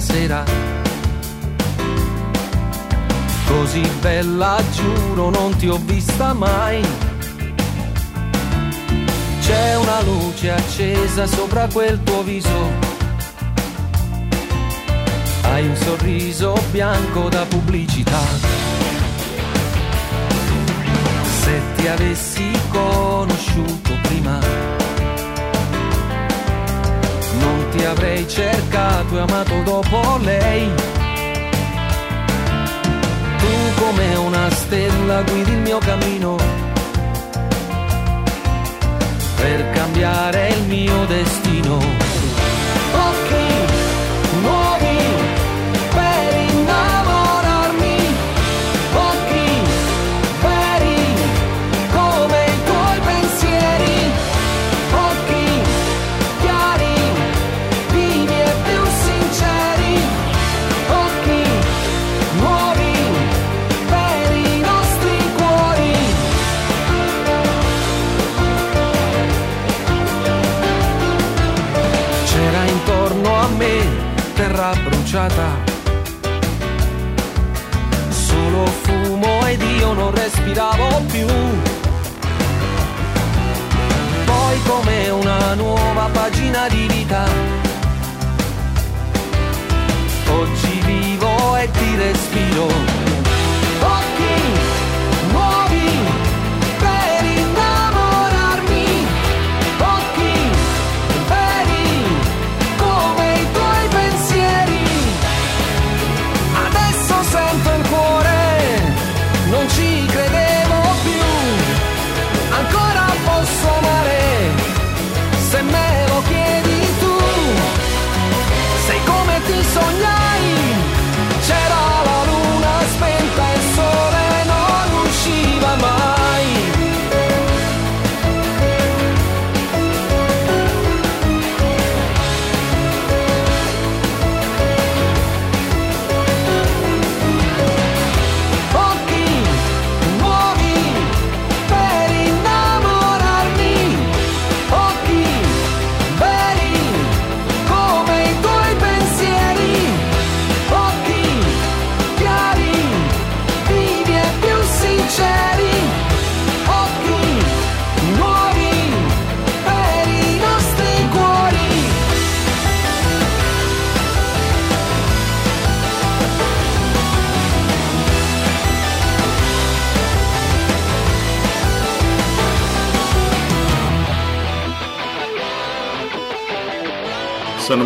sera. Così bella, giuro, non ti ho vista mai. C'è una luce accesa sopra quel tuo viso. Hai un sorriso bianco da pubblicità. Se ti avessi conosciuto prima, non ti avrei cercato e amato dopo lei. Tu come una stella guidi il mio cammino per cambiare il mio destino. Bruciata, solo fumo ed io non respiravo più. Poi come una nuova pagina di vita, oggi vivo e ti respiro.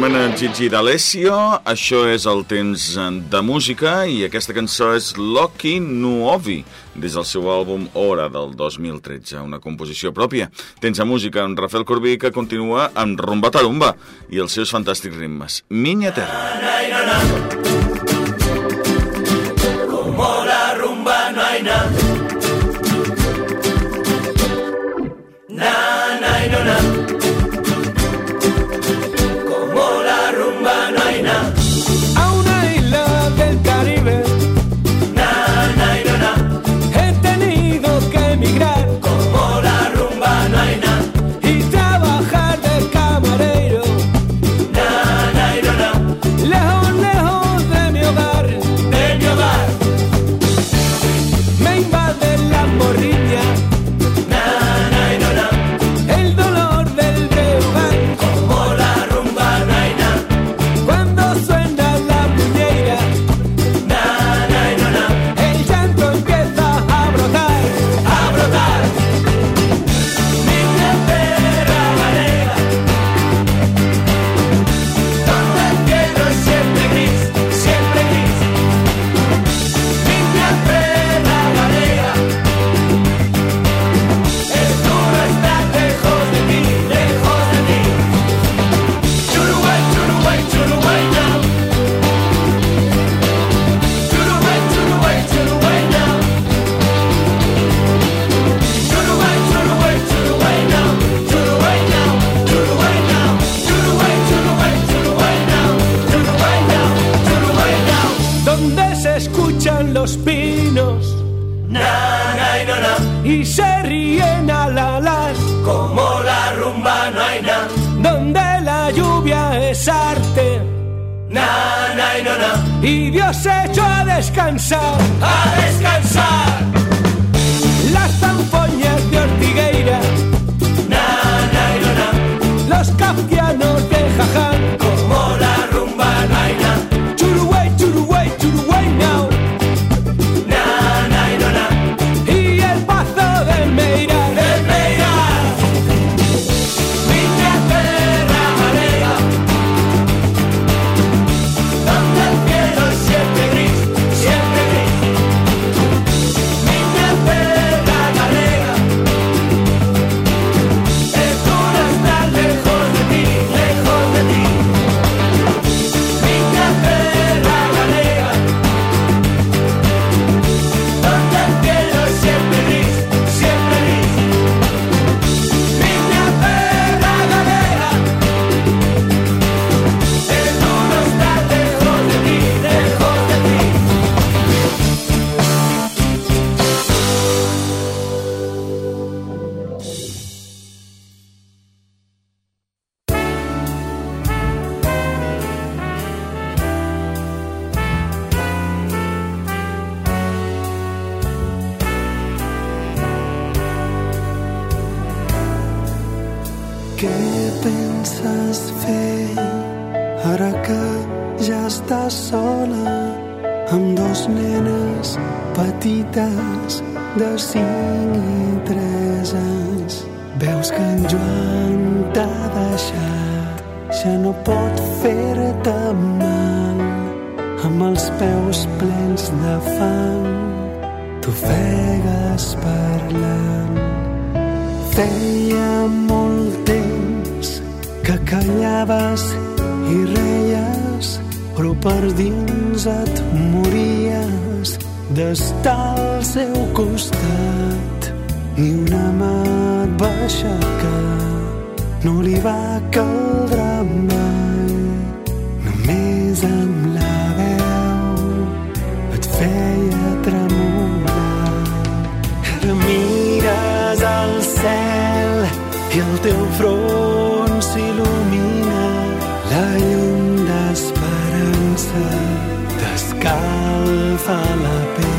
S'anomena Gigi D'Alessio, això és el temps de música i aquesta cançó és Loki Nuovi, des del seu àlbum Hora del 2013, una composició pròpia. Tens a música amb Rafael Corbí que continua amb Rumba Tarumba i els seus fantàstics ritmes. Minya Terra. A que callaves i reies, però per dins et mories d'estar al seu costat. Ni una mà et va aixecar, no li va caldre mai. Només amb t'escalfa la pell.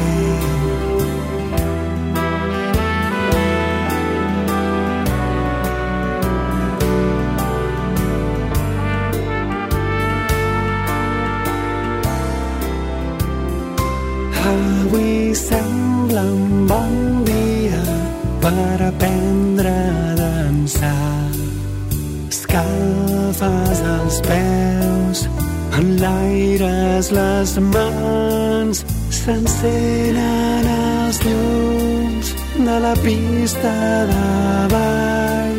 Avui sembla un bon dia per aprendre a dansar. Escalfes els peus, enlaires les mans, s'encenen els llums de la pista de ball.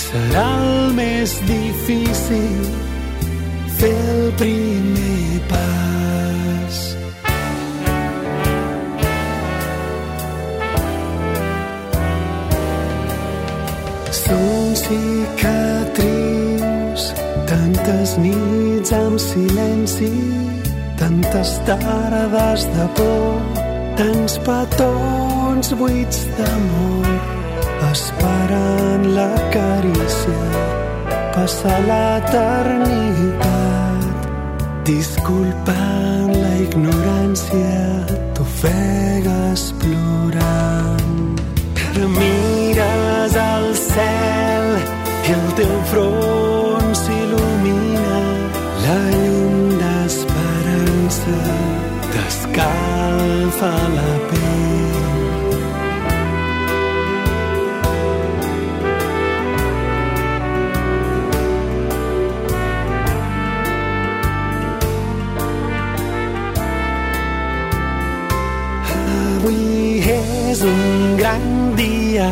Serà el més difícil fer el primer pas. Són cicatrius, tantes nits amb silenci, tantes tardes de por, tants petons buits d'amor, esperant la carícia, passar l'eternitat, disculpant la ignorància, t'ofegues plorant. Ara mires al cel i el teu front d'esperança t'escalfa la pell. Avui és un gran dia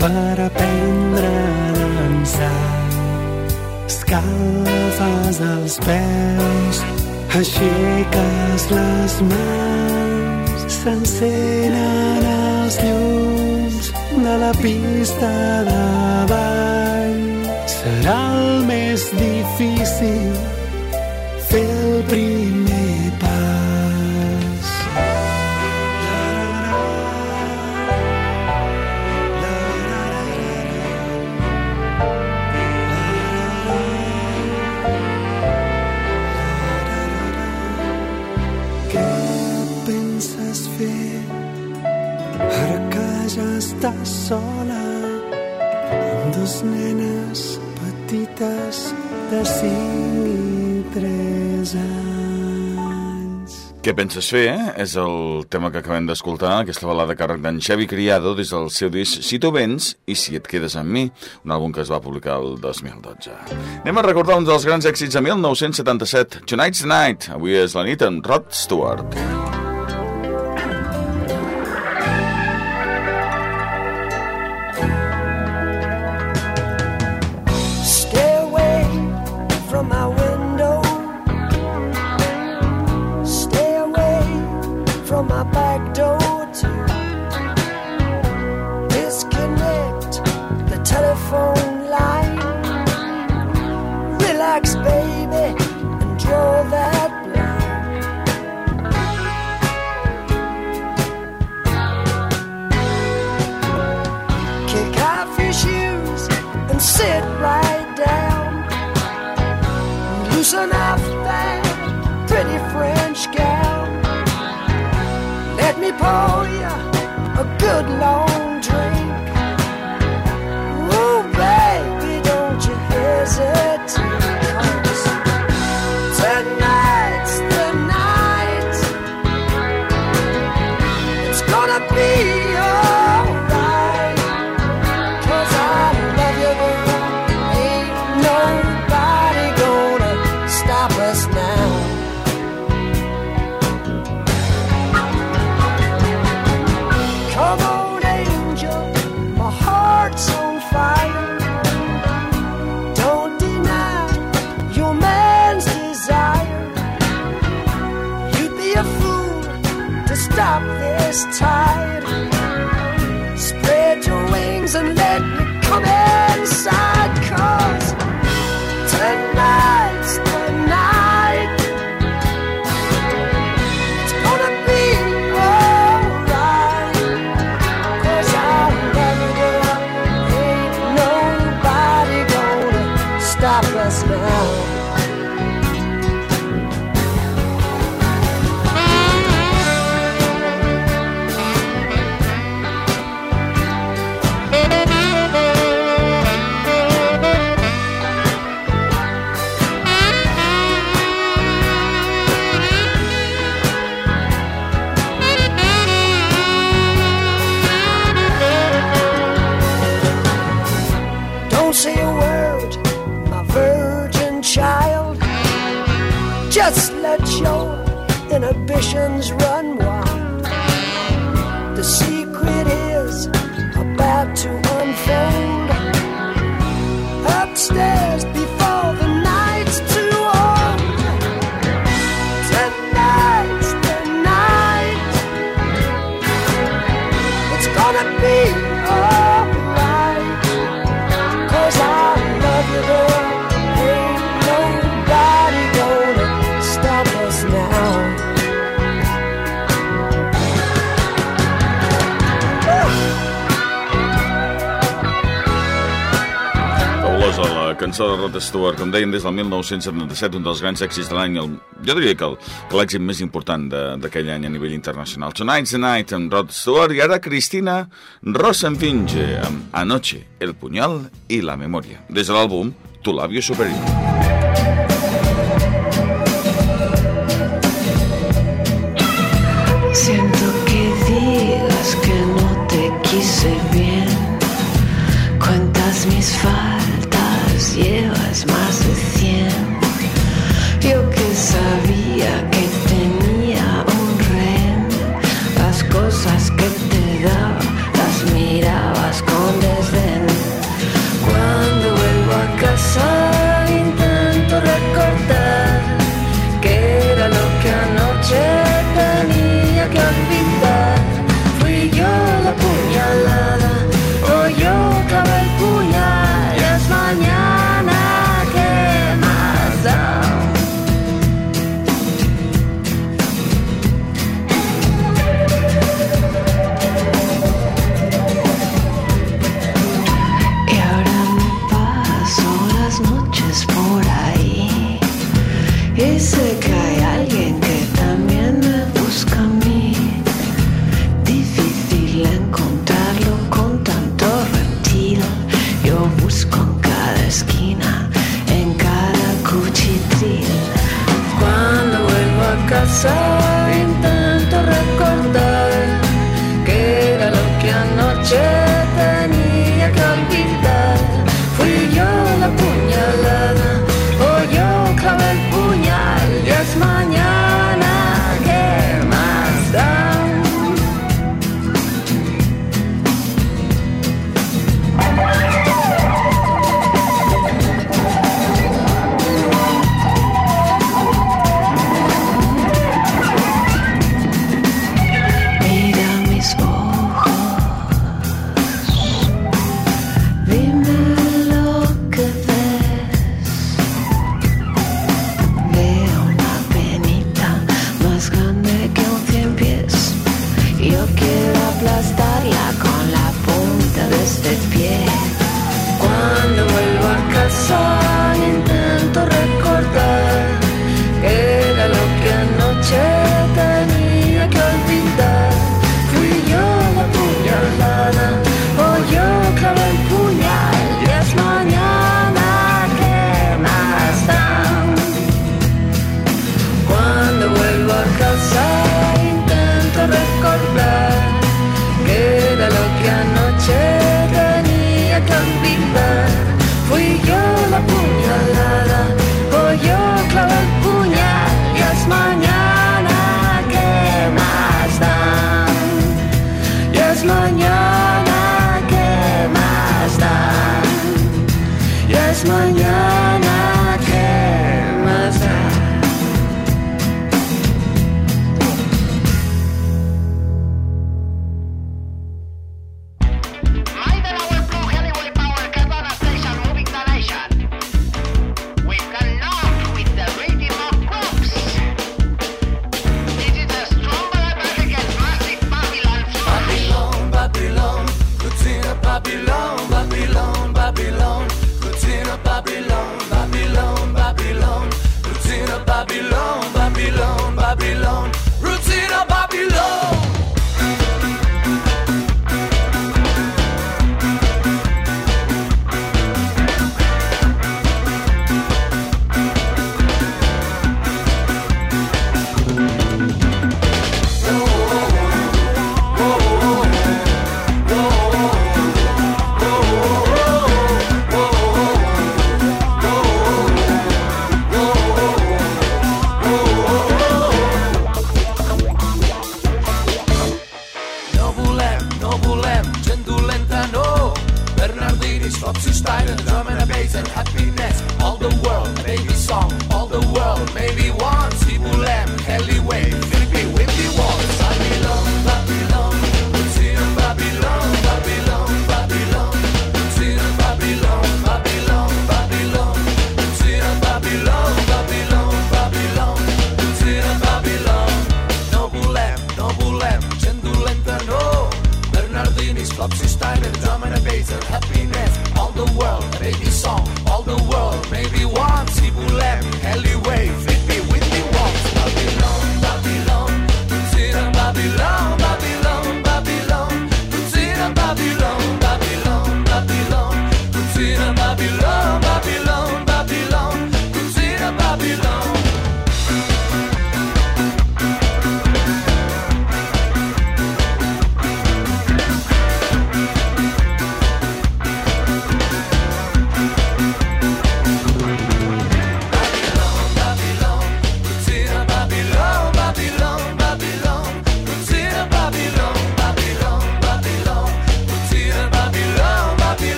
per aprendre a dansar. Escalfes els peus, aixeques les mans, s'encenen els llums de la pista de ball. Serà el més difícil fer el primer de 5 i 3 anys. Què penses fer, eh? És el tema que acabem d'escoltar, aquesta balada càrrec d'en Xavi Criado des del seu disc Si tu vens i si et quedes amb mi, un àlbum que es va publicar el 2012. Anem a recordar un dels grans èxits de 1977, Tonight's Night. Avui és la nit amb Rod Stewart. Stay stop us now. Cançó de Rod Stewart, com dèiem, des del 1977, un dels grans èxits de l'any, jo diria que l'èxit més important d'aquell any a nivell internacional. Tonight's the Night, amb Rod Stewart, i ara Cristina Rosenfinge, amb Anoche, El puñal i la memòria, des de l'àlbum Tu labio superior. Siento que digas que no te quise bien. Cuentas mis faltas,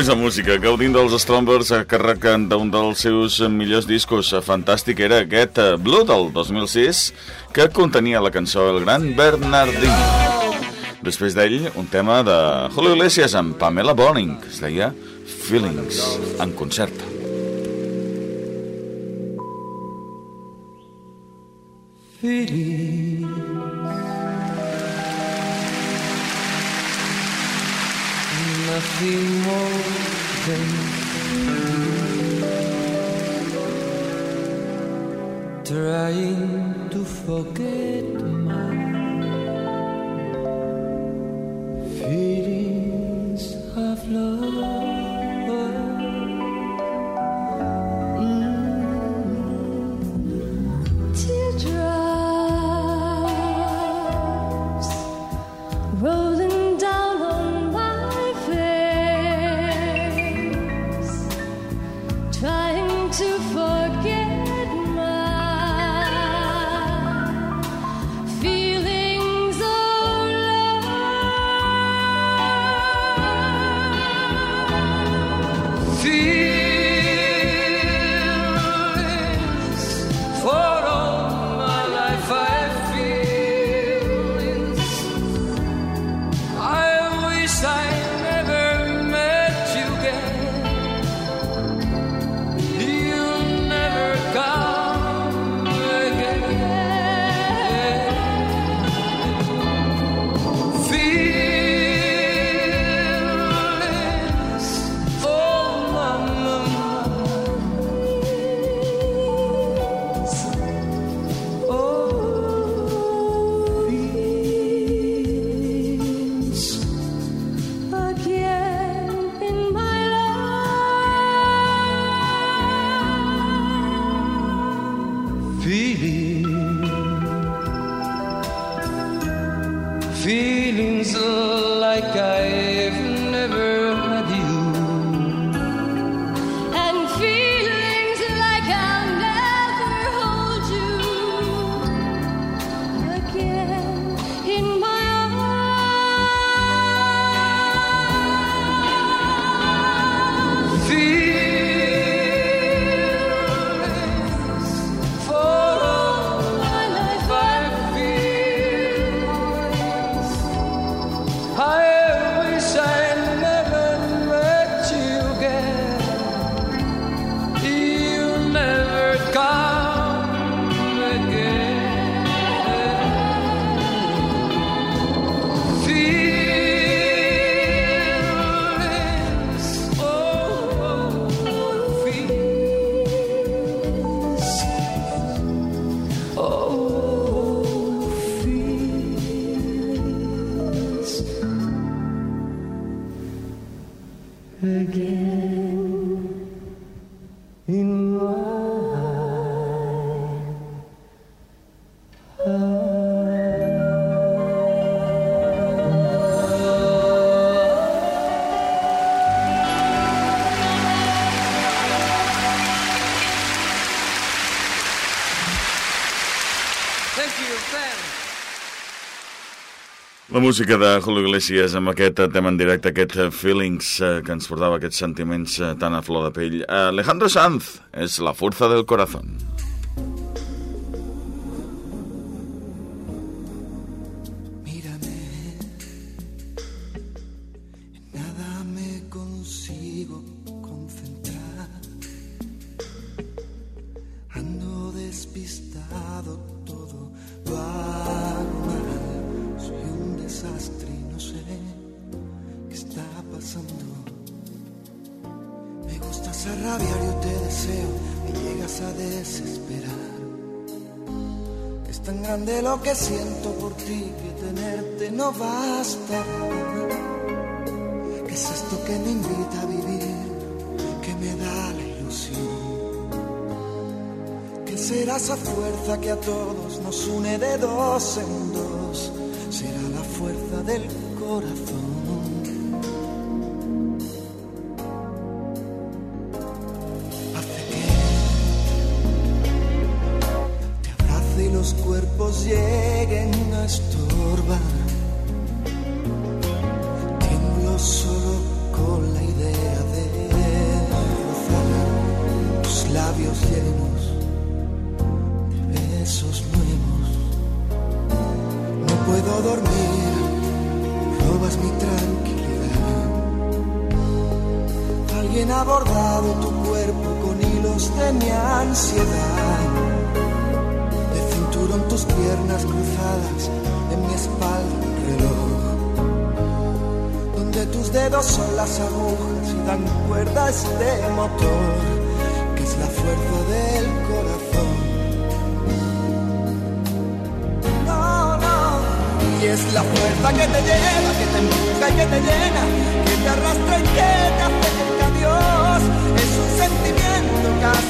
Després de música, gaudint dels Strombers que càrrec d'un dels seus millors discos. Fantàstic era aquest Blue del 2006, que contenia la cançó El Gran Bernardino. Després d'ell, un tema de Julio Iglesias amb Pamela Boning, que es deia Feelings, en concert. Feelings nothing more than trying to forget my. see feelings like I've música de Julio Iglesias amb aquest tema en directe, aquest eh, feelings eh, que ens portava aquests sentiments eh, tan a flor de pell. Alejandro Sanz és la força del corazón. A rabiar, yo te deseo, me llegas a desesperar. Es tan grande lo que siento por ti que tenerte no basta. ¿Qué es esto que me invita a vivir? Que me da la ilusión. ¿Qué será esa fuerza que a todos nos une de dos en dos? Será la fuerza del corazón. Lleguen a estorbar. Tiemblo solo con la idea de rozar tus labios llenos de besos nuevos. No puedo dormir, robas mi tranquilidad. Alguien ha bordado tu cuerpo con hilos de mi ansiedad. Piernas cruzadas, en mi espalda un reloj. Donde tus dedos son las agujas y dan cuerda a este motor, que es la fuerza del corazón. No, no. Y es la fuerza que te lleva, que te empuja y que te llena, que te arrastra y que te hace cerca a Dios. Es un sentimiento, casi